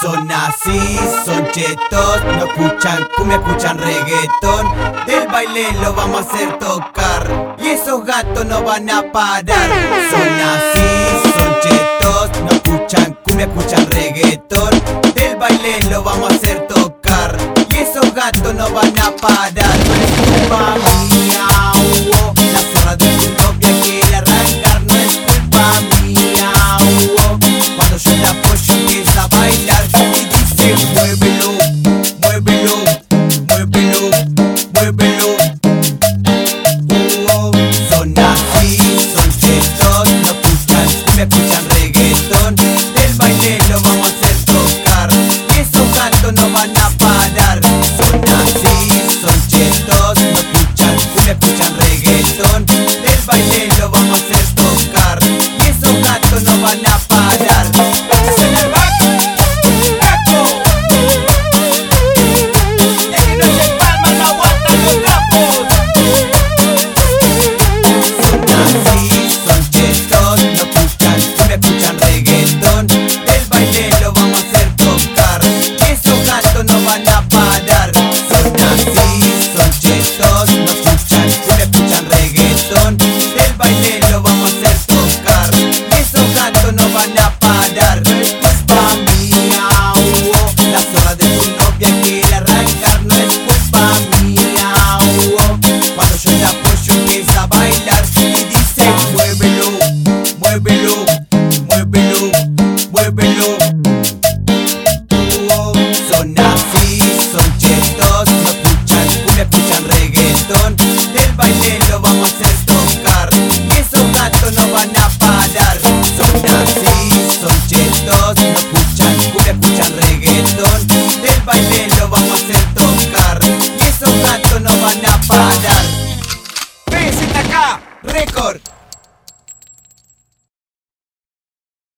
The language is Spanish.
Son así, son chetos, no escuchan cumbia, escuchan reggaetón. Del baile lo vamos a hacer tocar y esos gatos no van a parar. Son así, son chetos, no escuchan cumbia, escuchan reggaetón. Del baile lo vamos a hacer tocar y esos gatos no van a parar. escuchar reggaetón Del baile lo vamos a hacer tocar Y esos gatos no van a parar. PZK Record